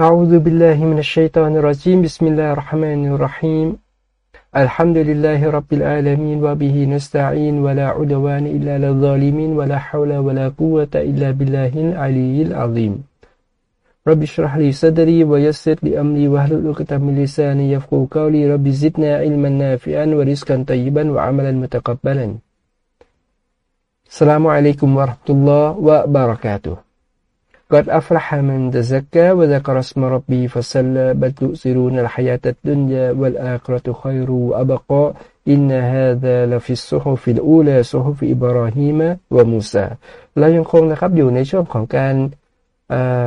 أعوذ بالله من الشيطان الرجيم. بسم الله الرحمن الرحيم. الحمد لله رب العالمين وبه نستعين ولا عدوان إلا للظالمين ولا حول ولا قوة إلا بالله العلي العظيم. رب اشرح لي صدري ويسر لي أمري واحلل عقدة من لساني يفقهوا قولي. رب زدنا علما نافعا ورزقا طيبا وعملا متقبلا. السلام عليكم ورحمة الله وبركاته. قد أفلح من تزكى وذكر اسم ربه فصلى بل تؤثرون الحياة الدنيا والآخرة خير وأبقى إن هذا لفي الصحف الأولى صحف إبراهيم وموسى เรายังคงนะครับอยู่ในช่วงของการ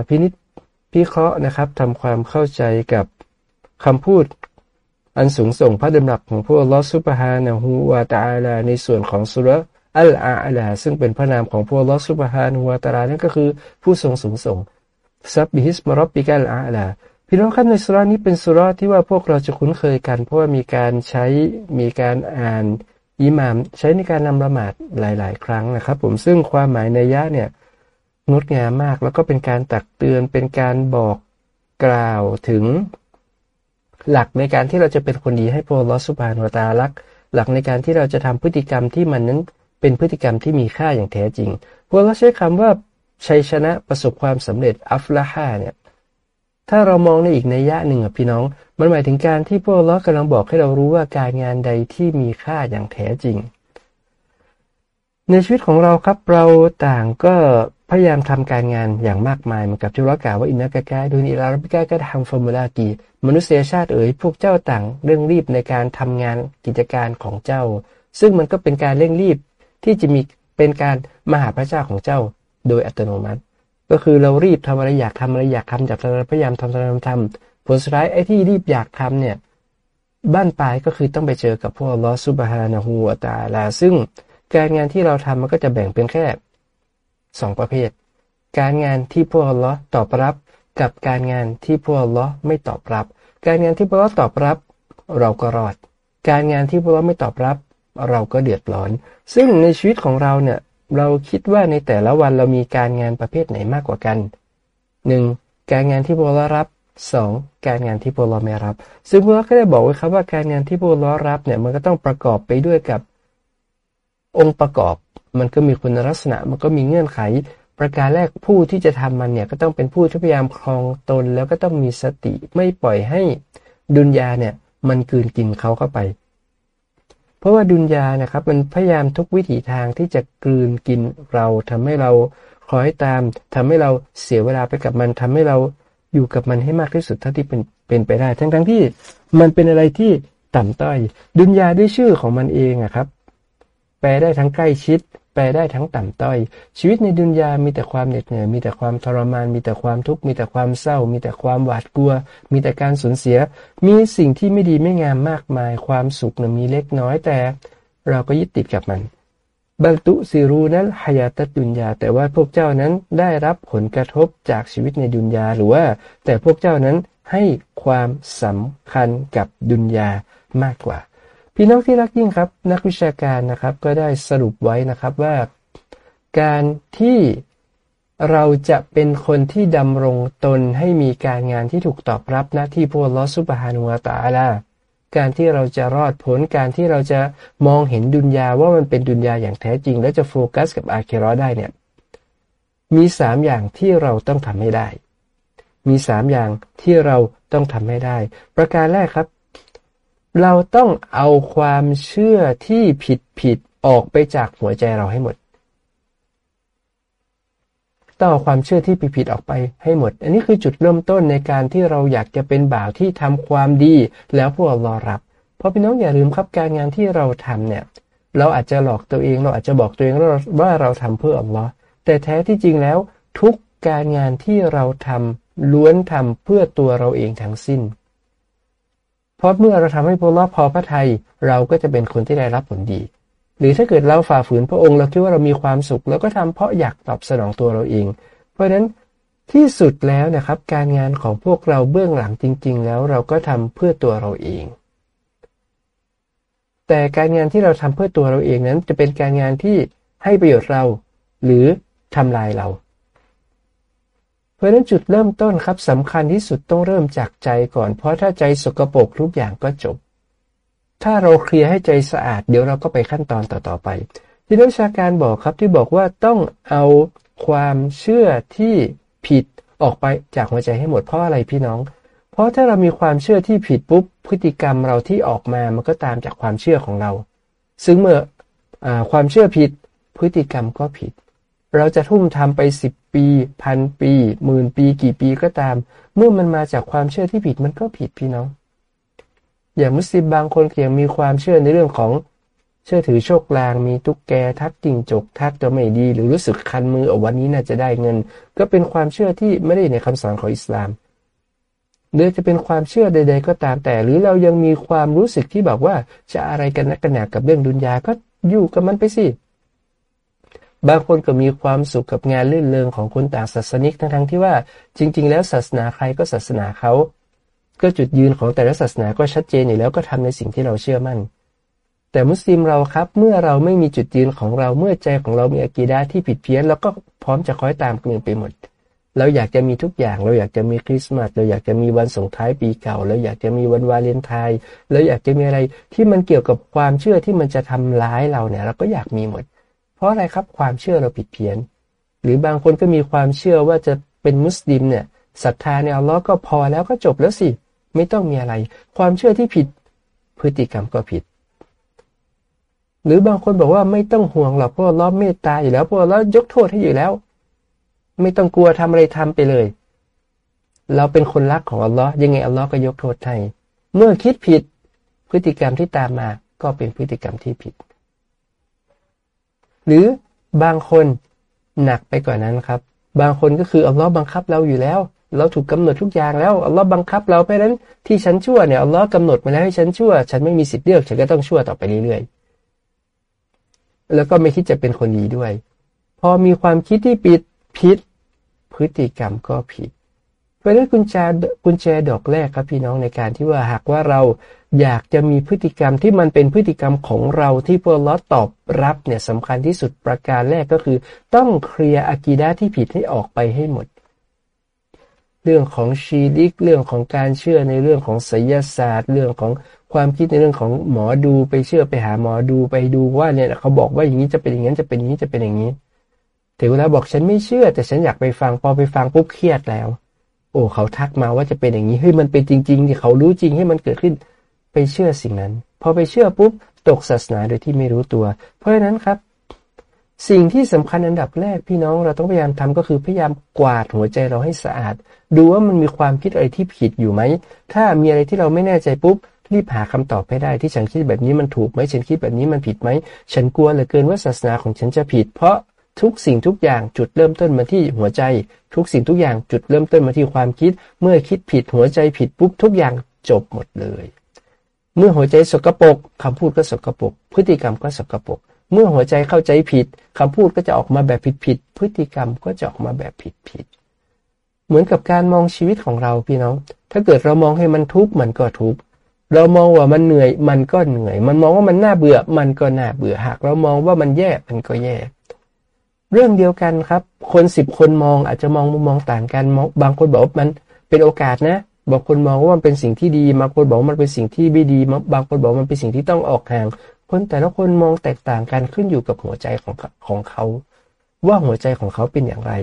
พินิจพิเคราะห์นะครับทำความเข้าใจกับคำพูด อันสูงส่งพระดำรัสของพระลอสุบฮานะฮูวาตาลาในส่วนของสุร อัลอาลาซึ่งเป็นพระนามของพระลอสุบฮานุวาตาลานั่นก็คือผู้ทรงสูงส่งซับบิฮิสมารอบบิกัลอาลาพี่น้องครับในสุรานี้เป็นสุราที่ว่าพวกเราจะคุ้นเคยกัน เพราะว่ามีการใช้มีการอ่านอิหมามใช้ในการนำละหมาดหลาย ๆ ครั้งนะครับ ผมซึ่งความหมายในยะเนี่ยงดงามมากแล้วก็เป็นการตักเตือนเป็นการบอกกล่าวถึง หลักในการที่เราจะเป็นคนดีให้พระลอสุบานวตาลักหลักในการที่เราจะทำพฤติกรรมที่มันนั้น เป็นพฤติกรรมที่มีค่าอย่างแท้จริง พวกเราใช้คำว่าชัยชนะประสบความสำเร็จอัฟลาฮาเนี่ย ถ้าเรามองในอีกในยะหนึ่งอะพี่น้อง มันหมายถึงการที่พวกเรากำลังบอกให้เรารู้ว่าการงานใดที่มีค่าอย่างแท้จริง ในชีวิตของเราครับเราต่างก็พยายามทำการงานอย่างมากมายเหมือนกับที่เรากล่าวว่าอินนักกะดูนีลารับบิกาก็ทำฟอร์มูลากีมนุษยชาติเอ๋ยพวกเจ้าต่างเร่งรีบในการทำงานกิจการของเจ้า ซึ่งมันก็เป็นการเร่งรีบ ที่จะมีเป็นการมาหาพระเจ้าของเจ้าโดยอัตโนมัติ ก็คือเรารีบทำอะไรอยากทำอะไรอยากทำจากเรพยายามทำทำทำผลสุดท้ายไอ้ที่รีบอยากทำเนี่ยบ้านปลายก็คือต้องไปเจอกับพวกลอสุบฮานะฮูวตาลา ซึ่งการงานที่เราทำมันก็จะแบ่งเป็นแค่สองประเภท การงานที่พวกลอตอบรับ กับการงานที่พวกลอไม่ตอบรับ การงานที่พวกลอตอบรับ เราก็รอด การงานที่พวกลอไม่ตอบรับ เราก็เดือดร้อน ซึ่งในชีวิตของเราเนี่ย เราคิดว่าในแต่ละวันเรามีการงานประเภทไหนมากกว่ากัน 1. การงานที่พวกเรารับ 2. การงานที่พวกเราไม่รับ ซึ่งพวกเราก็ได้บอกไว้ครับว่าการงานที่พวกเรารับเนี่ยมันก็ต้องประกอบไปด้วยกับองค์ประกอบ มันก็มีคุณลักษณะมันก็มีเงื่อนไข ประการแรกผู้ที่จะทำมันเนี่ยก็ต้องเป็นผู้ที่พยายามครองตน แล้วก็ต้องมีสติไม่ปล่อยให้ดุนยาเนี่ยมันกืนกินเขาเข้าไป ราะว่าดุนยานะครับ มันพยายามทุกวิถีทางที่จะกลืนกินเราทำให้เราคอยตามทำให้เราเสียเวลาไปกับมันทำให้เราอยู่กับมันให้มากที่สุดเท่าที่เป็นเป็นไปได้ ทั้งทั้งที่มันเป็นอะไรที่ต่ำต้อย ดุนยาด้วยชื่อของมันเองอะครับ แปลได้ทั้งใกล้ชิด ปลได้ทั้งต่ำต้อย ชีวิตในดุนยามีแต่ความเหน็ดเหนื่อย มีแต่ความทรมาน มีแต่ความทุกข์ มีแต่ความเศร้า มีแต่ความหวาดกลัว มีแต่การสูญเสีย มีสิ่งที่ไม่ดีไม่งามมากมาย ความสุขนะมีเล็กน้อยแต่ เราก็ยึดติดกับมันบัลตุซิรูนั้นฮยาตดุนยา แต่ว่าพวกเจ้านั้นได้รับผลกระทบจากชีวิตในดุนยาหรือว่า แต่พวกเจ้านั้นให้ความสำคัญกับดุนยามากกว่า พี่น้องที่รักยิ่งครับ นักวิชาการนะครับก็ได้สรุปไว้นะครับว่า การที่เราจะเป็นคนที่ดำรงตนให้มีการงานที่ถูกตอบรับหน้าที่พวกลอสุบฮานุวาตาลาการที่เราจะรอดผลการที่เราจะมองเห็นดุนยาว่ามันเป็นดุนยาอย่างแท้จริง และจะโฟกัสกับอาเครอได้เนี่ยมีสามอย่างที่เราต้องทำให้ได้ มีสามอย่างที่เราต้องทำให้ได้ ประการแรกครับ เราต้องเอาความเชื่อที่ผิดผิดออกไปจากหัวใจเราให้หมด ต้องเอาความเชื่อที่ผิดผิดออกไปให้หมด อันนี้คือจุดเริ่มต้นในการที่เราอยากจะเป็นบ่าวที่ทำความดี แล้วพวกเรารอรับ เพราะพี่น้องอย่าลืมครับการงานที่เราทำเนี่ย เราอาจจะหลอกตัวเองเราอาจจะบอกตัวเองว่าเราทำเพื่ออัลลอฮ์แต่แท้ที่จริงแล้วทุกการงานที่เราทำล้วนทำเพื่อตัวเราเองทั้งสิ้น เพราะเมื่อเราทำให้พระลอพอพระทัยเราก็จะเป็นคนที่ได้รับผลดี หรือถ้าเกิดเราฝ่าฝืนพระองค์เราคิดว่าเรามีความสุขเราก็ทำเพราะอยากตอบสนองตัวเราเอง เพราะฉะนั้นที่สุดแล้วนะครับการงานของพวกเราเบื้องหลังจริง ๆ แล้วเราก็ทำเพื่อตัวเราเอง แต่การงานที่เราทำเพื่อตัวเราเองนั้นจะเป็นการงานที่ให้ประโยชน์เรา หรือทำลายเรา เพราะนั้นจุดเริ่มต้นครับสำคัญที่สุดต้องเริ่มจากใจก่อน เพราะถ้าใจสกปรกทุกอย่างก็จบ ถ้าเราเคลียร์ให้ใจสะอาด เดี๋ยวเราก็ไปขั้นตอนต่อๆไป ที่นักวิชาการบอกครับที่บอกว่าต้องเอาความเชื่อที่ผิดออกไปจากหัวใจให้หมดเพราะอะไรพี่น้อง เพราะถ้าเรามีความเชื่อที่ผิดปุ๊บพฤติกรรมเราที่ออกมามันก็ตามจากความเชื่อของเรา ซึ่งเมื่ออความเชื่อผิดพฤติกรรมก็ผิด เราจะทุ่มทำไปสิบปีพันปีหมื่นปีกี่ปีก็ตาม เมื่อมันมาจากความเชื่อที่ผิดมันก็ผิดพี่น้อง อย่างมุสลิมบางคนยังมีความเชื่อในเรื่องของเชื่อถือโชคลางมีตุ๊กแกทักจิงจกทักจะไม่ดี หรือรู้สึกคันมืออวันนี้น่าจะได้เงิน ก็เป็นความเชื่อที่ไม่ได้ในคำสอนของอิสลามหรือจะเป็นความเชื่อใด ๆ ก็ตามแต่ หรือเรายังมีความรู้สึกที่แบบว่าจะอะไรกันนักกันหนากับเรื่องดุนยาก็อยู่กับมันไปสิ บางคนก็มีความสุขกับงานลื่นเริงของคนต่างศาสนิกทั้งๆที่ว่าจริง ๆ แล้วศาสนาใครก็ศาสนาเขาก็จุดยืนของแต่ละศาสนาก็ชัดเจนอยู่แล้วก็ทำในสิ่งที่เราเชื่อมั่น แต่มุสลิมเราครับเมื่อเราไม่มีจุดยืนของเราเมื่อใจของเรามีอากีดาที่ผิดเพี้ยนเราก็พร้อมจะคอยตามคนอื่นไปหมด เราอยากจะมีทุกอย่าง เราอยากจะมีคริสต์มาสเราอยากจะมีวันส่งท้ายปีเก่า เราอยากจะมีวันวาเลนไทน์เราอยากจะมีอะไรที่มันเกี่ยวกับความเชื่อที่มันจะทำร้ายเราเนี่ย เราก็อยากมีหมด เพราะอะไรครับความเชื่อเราผิดเพี้ยน หรือบางคนก็มีความเชื่อว่าจะเป็นมุสลิมเนี่ยศรัทธาในอัลลอฮ์ก็พอแล้วก็จบแล้วสิ ไม่ต้องมีอะไร ความเชื่อที่ผิดพฤติกรรมก็ผิด หรือบางคนบอกว่าไม่ต้องห่วงหรอกเพราะเราเมตตาอยู่แล้วเพราะเรายกโทษให้อยู่แล้ว ไม่ต้องกลัวทำอะไรทำไปเลย เราเป็นคนรักของอัลลอฮ์ยังไงอัลลอฮ์ก็ยกโทษให้เมื่อคิดผิดพฤติกรรมที่ตามมาก็เป็นพฤติกรรมที่ผิด หรือบางคนหนักไปกว่านั้นครับ บางคนก็คืออัลลอฮ์บังคับเราอยู่แล้ว เราถูกกาหนดทุกอย่างแล้วอัลลอฮ์บังคับเราไปนั้นที่ฉันชั่วเนี่ยอัลลอฮ์กำหนดมาแล้วให้ฉันชั่ว ฉันไม่มีสิทธิ์เลือกฉันก็ต้องชั่วต่อไปเรื่อยๆแล้วก็ไม่คิดจะเป็นคนดีด้วย พอมีความคิดที่ปิดผิด พฤติกรรมก็ผิด เพราะนั้นกุญแจกุญแจดอกแรกครับพี่น้องในการที่ว่าหากว่าเราอยากจะมีพฤติกรรมที่มันเป็นพฤติกรรมของเราที่พวกเราตอบรับเนี่ยสำคัญที่สุดประการแรกก็คือ ต้องเคลียร์อากีดาที่ผิดให้ออกไปให้หมด เรื่องของชีดิกเรื่องของการเชื่อในเรื่องของศิลศาสตร์ เรื่องของความคิดในเรื่องของหมอดูไปเชื่อไปหาหมอดูไปดูว่าเนี่ยเขาบอกว่าอย่างนี้จะเป็นอย่างนั้นจะเป็นอย่างนี้จะเป็นอย่างนี้ถึงเวลาบอกฉันไม่เชื่อ แต่ฉันอยากไปฟังพอไปฟังปุ๊บเครียดแล้ว โอ้เขาทักมาว่าจะเป็นอย่างนี้เฮ้ยมันเป็นจริงๆที่เขารู้จริงให้มันเกิดขึ้น ไปเชื่อสิ่งนั้น พอไปเชื่อปุ๊บตกศาสนาโดยที่ไม่รู้ตัว เพราะฉะนั้นครับ สิ่งที่สำคัญอันดับแรกพี่น้องเราต้องพยายามทำก็คือพยายามกวาดหัวใจเราให้สะอาด ดูว่ามันมีความคิดอะไรที่ผิดอยู่ไหม ถ้ามีอะไรที่เราไม่แน่ใจปุ๊บรีบหาคำตอบให้ได้ที่ฉันคิดแบบนี้มันถูกไหมฉันคิดแบบนี้มันผิดไหมฉันกลัวเหลือเกินว่าศาสนาของฉันจะผิด เพราะ ทุกสิ่งทุกอย่างจุดเริ่มต้นมาที่หัวใจ ทุกสิ่งทุกอย่างจุดเริ่มต้นมาที่ความคิด เมื่อคิดผิดหัวใจผิดปุ๊บทุกอย่างจบหมดเลย เมื่อหัวใจสกรปรกคำพูดก็สกรปรกพฤติกรรมก็สกรปรกเมื่อหัวใจเข้าใจผิดคำพูดก็จะออกมาแบบผิดผิดพฤติกรรมก็จะออกมาแบบผิดผิดเหมือนกับการมองชีวิตของเราพี่น้อง ถ้าเกิดเรามองให้มันทุกข์มันก็ทุกข์เรามองว่ามันเหนื่อยมันก็เหนื่อย มันมองว่ามันน่าเบื่อมันก็น่าเบื่อหาก เรามองว่ามันแย่มันก็แย่ เรื่องเดียวกันครับ คนสิบคนมองอาจจะมองมุมมองต่างกันบางคนบอกว่ามันเป็นโอกาสนะ บางคนมองว่ามันเป็นสิ่งที่ดี บางคนบอกว่ามันเป็นสิ่งที่ไม่ดี บางคนบอกมันเป็นสิ่งที่ต้องออกห่าง คนแต่ละคนมองแตกต่างกันขึ้นอยู่กับหัวใจของของเขา ว่าหัวใจของเขาเป็นอย่างไร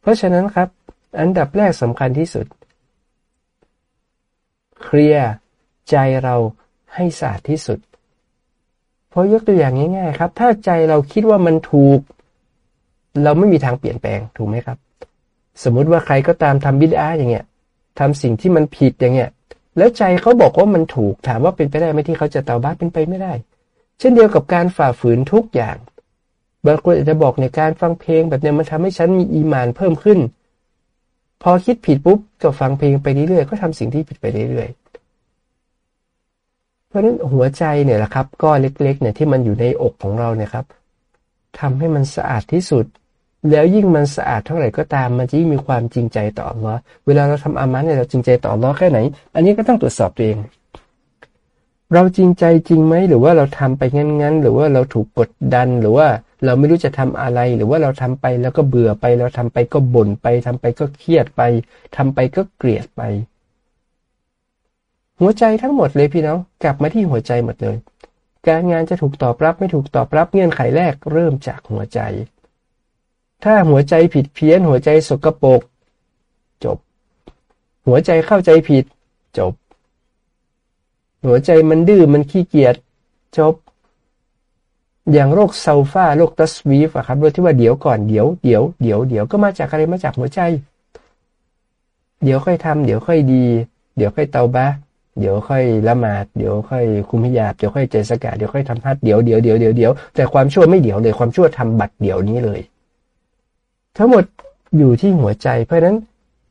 เพราะฉะนั้นครับ อันดับแรกสำคัญที่สุด เคลียร์ใจเราให้สะอาดที่สุด เพราะยกตัวอย่างง่าย ๆ ครับ ถ้าใจเราคิดว่ามันถูก เราไม่มีทางเปลี่ยนแปลงถูกไหมครับ สมมุติว่าใครก็ตามทำบิดาอย่างเงี้ยทำสิ่งที่มันผิดอย่างเงี้ย แล้วใจเขาบอกว่ามันถูกถามว่าเป็นไปได้ไหมที่เขาจะเตาบ้าเป็นไปไม่ได้ เช่นเดียวกับการฝ่าฝืนทุกอย่างบางคนอาจจะบอกในการฟังเพลงแบบเนี้ยมันทำให้ฉันมีอีมานเพิ่มขึ้น พอคิดผิดปุ๊บก็ฟังเพลงไปเรื่อยๆก็ทำสิ่งที่ผิดไปเรื่อยๆเพราะฉะนั้นหัวใจเนี่ยแหละครับก้อนเล็กๆเนี่ยที่มันอยู่ในอกของเราเนี่ยครับทำให้มันสะอาดที่สุด แล้วยิ่งมันสะอาดเท่าไหร่ก็ตามมันจะยิ่งมีความจริงใจต่ออัลลอฮ์เวลาเราทำอามันเนี่ยเราจริงใจต่ออัลลอฮ์แค่ไหน อันนี้ก็ต้องตรวจสอบตัวเอง เราจริงใจจริงไหมหรือว่าเราทำไปงั้นๆ หรือว่าเราถูกกดดันหรือว่าเราไม่รู้จะทำอะไรหรือว่าเราทำไปแล้วก็เบื่อไป เราทำไปก็บ่นไปทำไปก็เครียดไปทำไปก็เกลียดไป หัวใจทั้งหมดเลยพี่น้องกลับมาที่หัวใจหมดเลย การงานจะถูกตอบรับไม่ถูกตอบรับเงื่อนไขแรกเริ่มจากหัวใจ ถ้าหัวใจผิดเพี้ยน หัวใจสกปรกจบ หัวใจเข้าใจผิด จบ หัวใจมันดื้อมันขี้เกียจจบ อย่างโรคเซลฟาโรคตัสวีฟอะครับโดยที่ว่าเดี๋ยวก่อนเดี๋ยวเดี๋ยวเดี๋ยวเดี๋ยวก็มาจากอะไรมาจากหัวใจ เดี๋ยวค่อยทำเดี๋ยวค่อยดี เดี๋ยวค่อยเตาบะเดี๋ยวค่อยละหมาด เดี๋ยวค่อยคุมพิยาบ เดี๋ยวค่อยเจสกาเดี๋ยวค่อยทำฮัดเดี๋ยวเดี๋ยวเดี๋ยวเดี๋ยวเดี๋ยวแต่ความชั่วไม่เดี๋ยวเลย ความชั่วทำบัตรเดี๋ยวนี้เลย ทั้งหมดอยู่ที่หัวใจ เพราะนั้น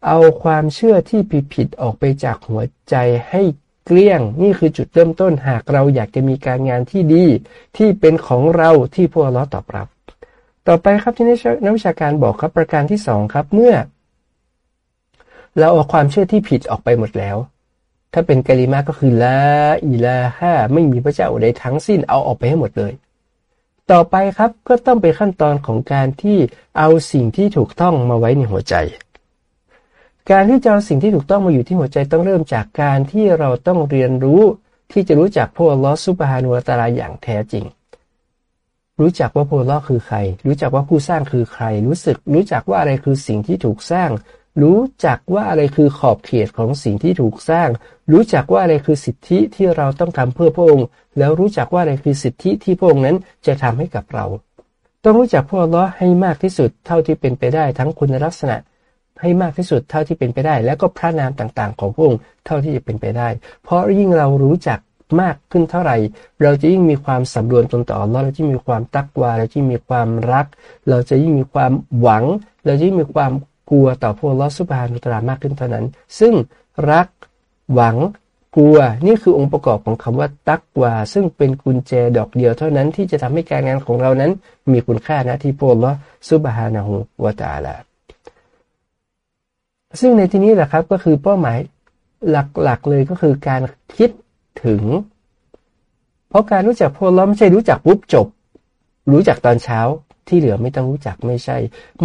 เอาความเชื่อที่ผิดผิดออกไปจากหัวใจให้เกลี้ยง นี่คือจุดเริ่มต้นหากเราอยากจะมีการงานที่ดี ที่เป็นของเราที่พวกเราตอบรับ ต่อไปครับที่นักวิชาการบอกครับประการที่สองครับเมื่อ เราเอาความเชื่อที่ผิดออกไปหมดแล้ว ถ้าเป็นกะลิมาก็คือละอิลาฮะไม่มีพระเจ้าใดทั้งสิ้นเอาออกไปให้หมดเลย ต่อไปครับก็ต้องเป็นขั้นตอนของการที่เอาสิ่งที่ถูกต้องมาไว้ในหัวใจ การที่จะเอาสิ่งที่ถูกต้องมาอยู่ที่หัวใจต้องเริ่มจากการที่เราต้องเรียนรู้ที่จะรู้จักพระลอสุบฮานุตาลาอย่างแท้จริง รู้จักว่าพระลอคือใคร รู้จักว่าผู้สร้างคือใคร รู้สึก รู้จักว่าอะไรคือสิ่งที่ถูกสร้าง รู้จักว่าอะไรคือขอบเขตของสิ่งที่ถูกสร้าง รู้จักว่าอะไรคือสิทธิที่เราต้องทำเพื่อพระองค์ แล้วรู้จักว่าอะไรคือสิทธิที่พระองค์นั้นจะทำให้กับเรา ต้องรู้จักพระลอให้มากที่สุดเท่าที่เป็นไปได้ทั้งคุณลักษณะ ให้มากที่สุดเท่าที่เป็นไปได้ แล้วก็พระนามต่างๆ ของพระองค์เท่าที่จะเป็นไปได้ เพราะยิ่งเรารู้จักมากขึ้นเท่าไหร่ เราจะยิ่งมีความสำรวมตนต่อเราจะมีความตักวาเราจะมีความรัก เราจะยิ่งมีความหวัง เราจะยิ่งมีความ กลัวต่อพระลอสุบฮานุตรามากขึ้นเท่านั้น ซึ่งรักหวังกลัวนี่คือองค์ประกอบของคำว่าตักวา ซึ่งเป็นกุญแจดอกเดียวเท่านั้นที่จะทำให้การงานของเรานั้น มีคุณค่านะที่พระลอสุบฮานะฮูวตาลาซึ่งในที่นี้แหละครับก็คือเป้าหมายหลักๆเลยก็คือการคิดถึง เพราะการรู้จักพวกเราไม่ใช่รู้จักปุ๊บจบ รู้จักตอนเช้า ที่เหลือไม่ต้องรู้จักไม่ใช่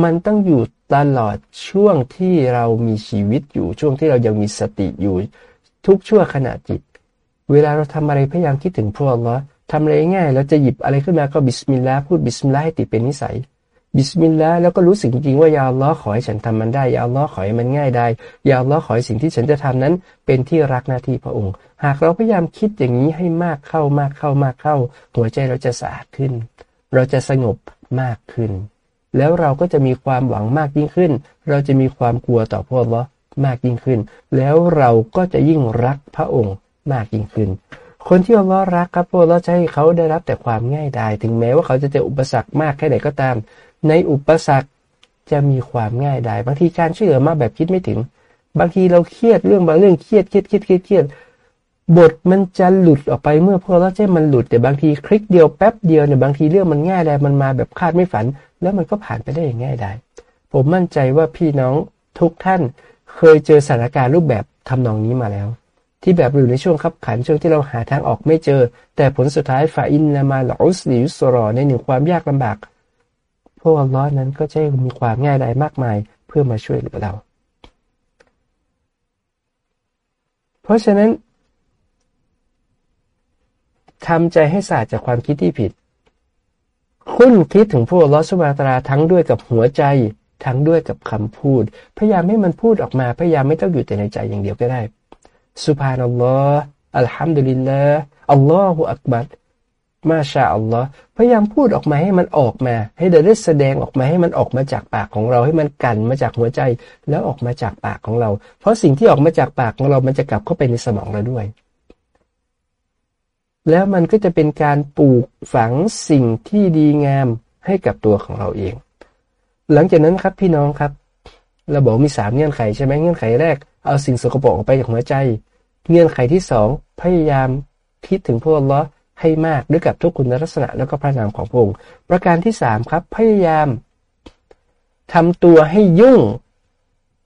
มันต้องอยู่ตลอดช่วงที่เรามีชีวิตอยู่ช่วงที่เรายังมีสติอยู่ ทุกชั่วขณะจิต เวลาเราทำอะไรพยายามคิดถึงพวกเราทำอะไรง่ายเราจะหยิบอะไรขึ้นมาก็بسم الله พูด بسم الله ให้ติดเป็นนิสัย بسم الله แล้วก็รู้สึกจริงๆว่าيا الله ขอให้ฉันทำมันได้يا الله ขอให้มันง่ายได้يا الله ขอให้สิ่งที่ฉันจะทำนั้น เป็นที่รักหน้าที่พระองค์ หากเราพยายามคิดอย่างนี้ให้มากเข้ามากเข้ามากเข้า หัวใจเราจะสะอาดขึ้น เราจะสงบ มากขึ้น แล้วเราก็จะมีความหวังมากยิ่งขึ้น เราจะมีความกลัวต่อพระอัลลอฮ์มากยิ่งขึ้น แล้วเราก็จะยิ่งรักพระองค์มากยิ่งขึ้น คนที่อัลลอฮ์รักครับพระอัลลอฮ์จะให้เขาได้รับแต่ความง่ายดาย ถึงแม้ว่าเขาจะเจออุปสรรคมากแค่ไหนก็ตาม ในอุปสรรคจะมีความง่ายได้บางทีการช่วยเหลือมาแบบคิดไม่ถึง บางทีเราเครียดเรื่องบางเรื่องเครียดเครียดเครียดเครียด บทมันจะหลุดออกไปเมื่อพอเราใช้มันหลุด แต่บางทีคลิกเดียวแป๊บเดียวเนี่ยบางทีเรื่องมันง่ายได้มันมาแบบคาดไม่ฝัน แล้วมันก็ผ่านไปได้อย่างง่ายได้ ผมมั่นใจว่าพี่น้องทุกท่านเคยเจอสถานการณ์รูปแบบทำนองนี้มาแล้ว ที่แบบอยู่ในช่วงขับขันช่วงที่เราหาทางออกไม่เจอ แต่ผลสุดท้ายฝ่าอินนามาหลอสลิยุสรอในหนึ่งความยากลำบากพวกอัลลอฮ์นั้นก็จะมีความง่ายดายมากมายเพื่อมาช่วยเหลือเรา เพราะฉะนั้น ทำใจให้สะอาดจากความคิดที่ผิด คุณคิดถึงพวกลอสุบาตราทั้งด้วยกับหัวใจ ทั้งด้วยกับคำพูด พยายามให้มันพูดออกมา พยายามไม่ต้องอยู่แต่ในใจอย่างเดียวก็ได้สุภานัลลอฮ์อัลฮัมดุลิลลาห์อัลลอฮฺอักบัรมาชาอัลลอฮ์พยายามพูดออกมาให้มันออกมา ให้เดได้แสดงออกมาให้มันออกมาจากปากของเรา ให้มันกันมาจากหัวใจแล้วออกมาจากปากของเรา เพราะสิ่งที่ออกมาจากปากของเรา มันจะกลับเข้าไปในสมองเราด้วย แล้วมันก็จะเป็นการปลูกฝังสิ่งที่ดีงามให้กับตัวของเราเอง หลังจากนั้นครับพี่น้องครับ เราบอกมีสามเงื่อนไขใช่ไหมเงื่อนไขแรก เอาสิ่งสกปรกออกไปจากหัวใจ เงื่อนไขที่สองพยายามคิดถึงพวกอัลลอฮ์ให้มากด้วยกับทุกคุณลักษณะแล้วก็พระนามของพระองค์ ประการที่สามครับ พยายามทำตัวให้ยุ่ง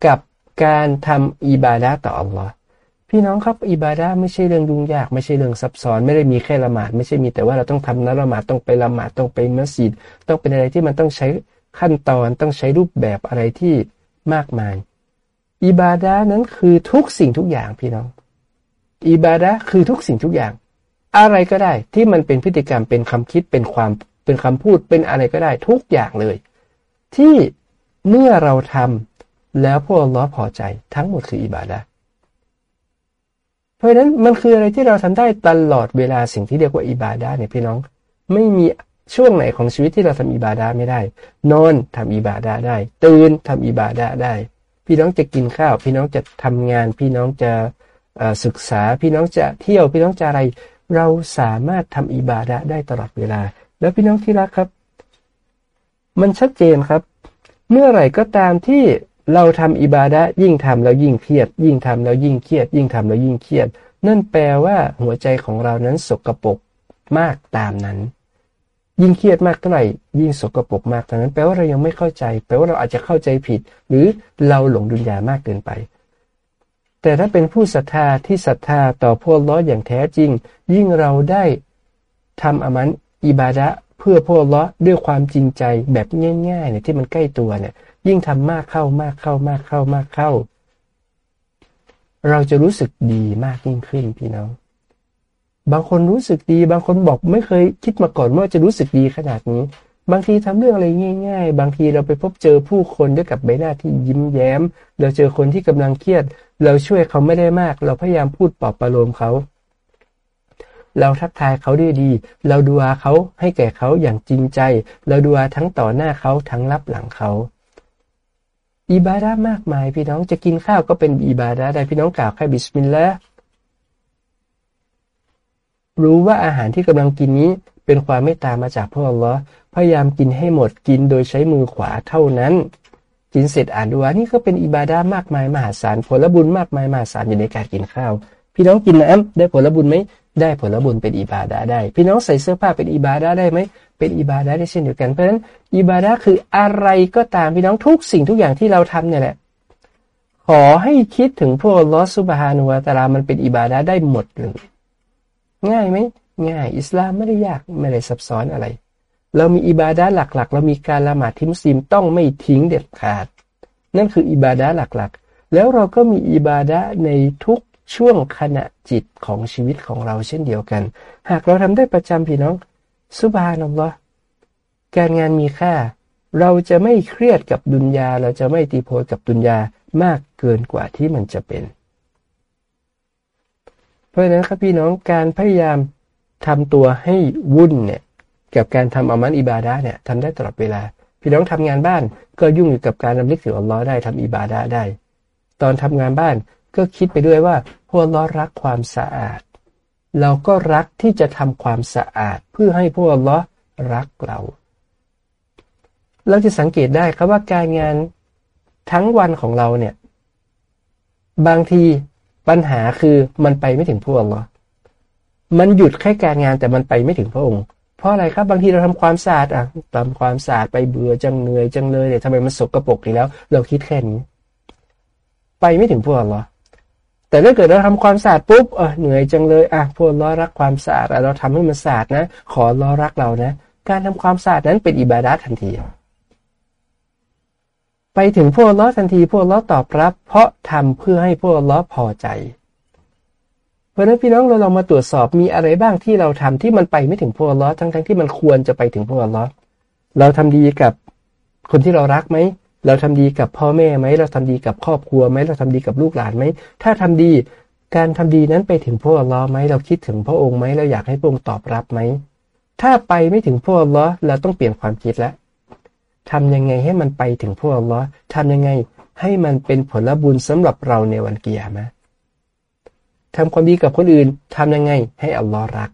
กับการทำอิบาดะต่ออัลลอฮ์ พี่น้องครับอิบาดาไม่ใช่เรื่องยุ่งยาก ไม่ใช่เรื่องซับซ้อน ไม่ได้มีแค่ละหมาด ไม่ใช่มีแต่ว่าเราต้องทำนะละหมาดต้องไปละหมาดต้องไปมัสยิด ต้องเป็นอะไรที่มันต้องใช้ขั้นตอนต้องใช้รูปแบบอะไรที่มากมายอิบาดานั้นคือทุกสิ่งทุกอย่างพี่น้องอิบาดาคือทุกสิ่งทุกอย่าง อะไรก็ได้ที่มันเป็นพฤติกรรมเป็นคำคิดเป็นความเป็นคำพูดเป็นอะไรก็ได้ทุกอย่างเลย ที่เมื่อเราทำแล้วพวกล้อพอใจทั้งหมดคืออิบาดา เพราะฉะนั้นมันคืออะไรที่เราทำได้ตลอดเวลาสิ่งที่เรียกว่าอิบาดาเนี่ยพี่น้อง ไม่มีช่วงไหนของชีวิตที่เราทำอิบาดาไม่ได้ นอนทำอิบาดาได้ ตื่นทำอิบาดาได้ พี่น้องจะกินข้าว พี่น้องจะทำงาน พี่น้องจะศึกษา พี่น้องจะเที่ยว พี่น้องจะอะไร เราสามารถทำอิบาดาได้ตลอดเวลา แล้วพี่น้องที่รักครับ มันชัดเจนครับ เมื่อไหร่ก็ตามที่ เราทำอิบาดะยิ่งทำแล้วยิ่งเครียด ยิ่งทำแล้วยิ่งเครียด ยิ่งทำแล้วยิ่งเครียด นั่นแปลว่าหัวใจของเรานั้นสกรปรกมากตามนั้น ยิ่งเครียดมากเท่าไหร่ยิ่งสกปรกมากเท่านั้นแปลว่าเรายังไม่เข้าใจ แปลว่าเราอาจจะเข้าใจผิด หรือเราหลงดุลยามากเกินไป แต่ถ้าเป็นผู้ศรัทธาที่ศรัทธาต่อพวกล้ออย่างแท้จริง ยิ่งเราได้ทำอามันอิบาดะเพื่อพวกล้อด้วยความจริงใจแบบง่ายๆเนี่ยที่มันใกล้ตัวเนี่ย ยิ่งทำมากเข้ามากเข้ามากเข้ามากเข้า เราจะรู้สึกดีมากยิ่งขึ้นพี่น้อง บางคนรู้สึกดี บางคนบอกไม่เคยคิดมาก่อนว่าจะรู้สึกดีขนาดนี้ บางทีทำเรื่องอะไรง่าย ๆ บางทีเราไปพบเจอผู้คนด้วยกับใบหน้าที่ยิ้มแย้ม เราเจอคนที่กำลังเครียด เราช่วยเขาไม่ได้มาก เราพยายามพูดปลอบประโลมเขาเราทักทายเขาด้วยดี เราดูอาเขาให้แก่เขาอย่างจริงใจ เราดูอาทั้งต่อหน้าเขาทั้งรับหลังเขา อิบาดามากมาย พี่น้องจะกินข้าวก็เป็นอิบาดาได้พี่น้องกล่าวแค่บิสมิลลาห์รู้ว่าอาหารที่กำลังกินนี้เป็นความเมตตามาจากพระองค์พยายามกินให้หมดกินโดยใช้มือขวาเท่านั้น กินเสร็จอ่านดูว่านี่ก็เป็นอิบาดามากมายมหาศาลผลบุญมากมายมหาศาลอยู่ในการกินข้าว พี่น้องกินน้ำได้ผลบุญไหมได้ผลบุญเป็นอิบาดาได้ พี่น้องใส่เสื้อผ้าเป็นอิบาดาได้ไหมเป็นอิบาดาได้เช่นเดียวกันเพราะฉะนั้นอิบาดาคืออะไรก็ตามพี่น้องทุกสิ่งทุกอย่างที่เราทำเนี่ยแหละขอให้คิดถึงพวกลอสุบฮานุวาตาลามันเป็นอิบาดาได้หมดเลยง่ายไหมง่าย อิสลามไม่ได้ยากไม่ได้ซับซ้อนอะไร เรามีอิบาดะหลักๆ เรามีการละหมาดที่มุสลิมต้องไม่ทิ้งเด็ดขาด นั่นคืออิบาดะหลักๆ แล้วเราก็มีอิบาดะในทุก ช่วงขณะจิตของชีวิตของเราเช่นเดียวกัน หากเราทำได้ประจำพี่น้องสุบานัลลอฮ์การงานมีค่า เราจะไม่เครียดกับดุนยา เราจะไม่ตีโพยกับดุนยามากเกินกว่าที่มันจะเป็น เพราะฉะนั้นครับพี่น้องการพยายามทำตัวให้วุ่นเนี่ยกับการทำอามันอิบาดาเนี่ยทำได้ตลอดเวลา พี่น้องทำงานบ้านก็ยุ่งอยู่กับการนำลิกถึงอัลลอฮ์ได้ทำอิบาดาได้ ตอนทำงานบ้าน ก็คิดไปด้วยว่าพวกเรารักความสะอาด เราก็รักที่จะทำความสะอาดเพื่อให้พวกเรารักเรา เราจะสังเกตได้ครับว่าการงานทั้งวันของเราเนี่ย บางทีปัญหาคือมันไปไม่ถึงพระองค์มันหยุดแค่การงานแต่มันไปไม่ถึงพระองค์ เพราะอะไรครับบางทีเราทำความสะอาดอะทำความสะอาดไปเบื่อจังเหนื่อยจังเลยเนี่ยทำไมมันสกรปรกอีกแล้ว เราคิดแค่นี้ ไปไม่ถึงพวกเรา แต่ถ้าเกิดเราทำความสะอาดปุ๊บเออเหนื่อยจังเลยอะพวกล้อรักความสะอาดเราทำให้มันสะอาดนะ ขอล้อรักเรานะ การทำความสะอาดนั้นเป็นอิบาดาทันที ไปถึงพวกล้อทันที พวกล้อตอบรับ เพราะทำเพื่อให้พวกล้อพอใจเพราะนั้นพี่น้องเราลองมาตรวจสอบมีอะไรบ้างที่เราทำที่มันไปไม่ถึงพวกล้อทั้งทั้งที่มันควรจะไปถึงพวกล้อเราทำดีกับคนที่เรารักไหม เราทำดีกับพ่อแม่ไหมเราทำดีกับครอบครัวไหมเราทำดีกับลูกหลานไหมถ้าทำดีการทำดีนั้นไปถึงพวกล้อฮ์ไหมเราคิดถึงพระองค์ไหมเราอยากให้พระองค์ตอบรับไหมถ้าไปไม่ถึงพวกล้อฮ์เราต้องเปลี่ยนความคิดแล้วทำยังไงให้มันไปถึงพวกอัลลอฮ์ทำยังไงให้มันเป็นผลบุญสำหรับเราในวันเกียรติทำความดีกับคนอื่นทำยังไงให้อัลลอฮ์รัก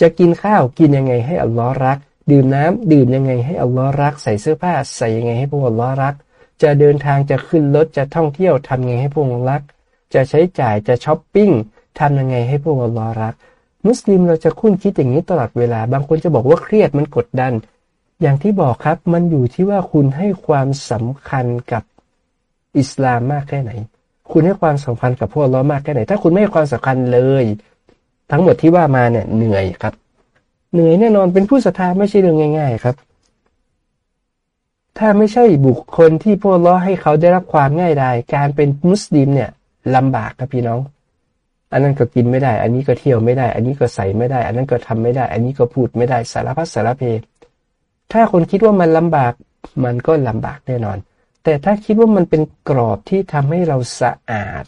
จะกินข้าวกินยังไงให้อัลลอฮ์รัก ดื่มน้ำดื่มยังไงให้อัลลอฮ์รัก ใส่เสื้อผ้า ใส่ยังไงให้พวกอัลลอฮ์รัก จะเดินทางจะขึ้นรถจะท่องเที่ยวทำยังไงให้พวกอัลลอฮ์รัก จะใช้จ่ายจะช้อปปิ้งทำยังไงให้พวกอัลลอฮ์รัก มุสลิมเราจะคุ้นคิดอย่างนี้ตลอดเวลา บางคนจะบอกว่าเครียดมันกดดัน อย่างที่บอกครับมันอยู่ที่ว่าคุณให้ความสำคัญกับอิสลามมากแค่ไหน คุณให้ความสำคัญกับพวกล้อมากแค่ไหน ถ้าคุณไม่ให้ความสำคัญเลย ทั้งหมดที่ว่ามาเนี่ยเหนื่อยครับ เหนื่อยแน่นอนเป็นผู้ศรัทธาไม่ใช่เรื่องง่าย ๆ ครับ ถ้าไม่ใช่บุคคลที่พวกล้อให้เขาได้รับความง่ายดายการเป็นมุสลิมเนี่ยลำบากครับพี่น้อง อันนั้นก็กินไม่ได้ อันนี้ก็เที่ยวไม่ได้ อันนี้ก็ใส่ไม่ได้ อันนั้นก็ทำไม่ได้ อันนี้ก็พูดไม่ได้สารพัดสารเพ ถ้าคนคิดว่ามันลำบาก มันก็ลำบากแน่นอน แต่ถ้าคิดว่ามันเป็นกรอบที่ทำให้เราสะอาด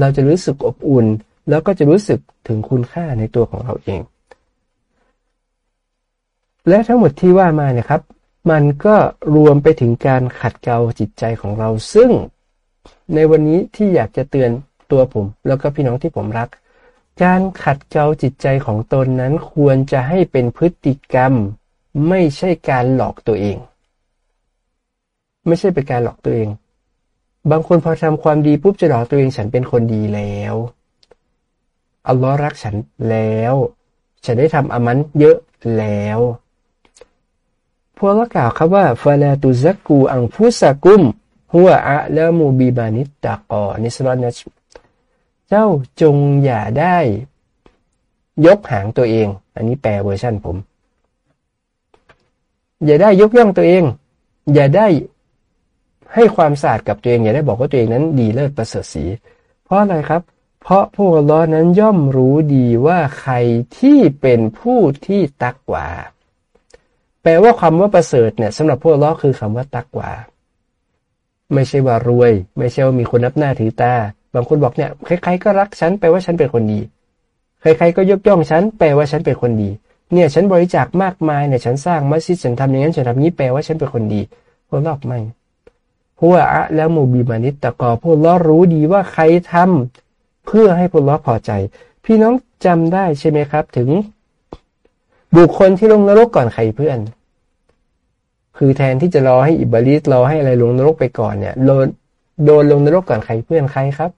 เราจะรู้สึกอบอุ่น แล้วก็จะรู้สึกถึงคุณค่าในตัวของเราเอง และทั้งหมดที่ว่ามาเนี่ยครับ มันก็รวมไปถึงการขัดเกลาจิตใจของเรา ซึ่งในวันนี้ที่อยากจะเตือนตัวผม แล้วก็พี่น้องที่ผมรัก การขัดเกลาจิตใจของตนนั้นควรจะให้เป็นพฤติกรรม ไม่ใช่การหลอกตัวเอง ไม่ใช่เป็นการหลอกตัวเอง บางคนพอทำความดีปุ๊บจะหลอกตัวเองฉันเป็นคนดีแล้วอัลลอฮ์รักฉันแล้ว ฉันได้ทำอามันเยอะแล้ว พวกเรากล่าวครับว่าฟาลาตุซักกูอังฟุสกุมหัวอะละมูบีบานิตตะกอนิสรอนัชเจ้าจงอย่าได้ ยกหางตัวเอง อันนี้แปลเวอร์ชันผม อย่าได้ยกย่องตัวเอง อย่าได้ให้ความสะอาดกับตัวเอง อย่าได้บอกว่าตัวเองนั้นดีเลิศประเสริฐสีเพราะอะไรครับ เพราะพวกล้อนั้นย่อมรู้ดีว่าใครที่เป็นผู้ที่ตักกว่า แปลว่าคำว่าประเสริฐเนี่ยสำหรับพวกล้อคือคำว่าตักกว่าไม่ใช่ว่ารวย ไม่ใช่ว่ามีคนนับหน้าถือตา บางคนบอกเนี่ยใครๆก็รักฉันแปลว่าฉันเป็นคนดี ใครๆก็ยกย่องฉันแปลว่าฉันเป็นคนดี เนี่ยฉันบริจาคมากมายเนี่ยฉันสร้างมัสยิดฉันทำอย่างนั้นฉันทำนี้แปลว่าฉันเป็นคนดีพวกล้อไม่พวกอะแล้วมูบีมานิตตะกอพวกล้อรู้ดีว่าใครทำเพื่อให้พวกล้อพอใจ พี่น้องจำได้ใช่ไหมครับ ถึง บุคคลที่ลงนรกก่อนใครเพื่อน คือแทนที่จะรอให้อิบาลิสรอให้อะไรลงนรกไปก่อนเนี่ยโดนโดนลงนรกก่อนใครเพื่อนใครครับ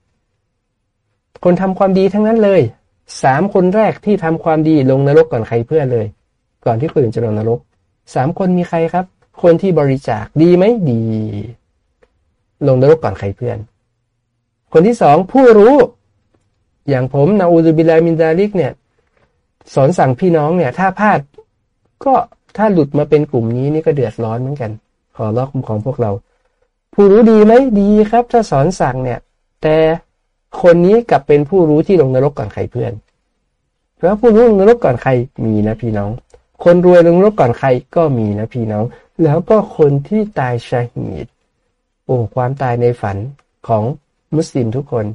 คนทำความดีทั้งนั้นเลยสามคนแรกที่ทำความดีลงนรกก่อนใครเพื่อนเลย ก่อนที่คนอื่นจะลงนรกสามคนมีใครครับ คนที่บริจาคดีไหมดี ลงนรกก่อนใครเพื่อน คนที่สองผู้รู้ อย่างผมนาอูซุบิลามินดาลิกเนี่ย สอนสั่งพี่น้องเนี่ย ถ้าพลาดก็ถ้าหลุดมาเป็นกลุ่มนี้นี่ก็เดือดร้อนเหมือนกัน ขอร้องของพวกเรา ผู้รู้ดีไหมดีครับ ถ้าสอนสั่งเนี่ย แต่คนนี้กลับเป็นผู้รู้ที่ลงนรกก่อนใครเพื่อน เพราะผู้รู้ลงนรกก่อนใครมีนะพี่น้อง คนรวยลงนรกก่อนใครก็มีนะพี่น้อง แล้วก็คนที่ตายชาฮิดโอ้ความตายในฝันของมุสลิมทุกคน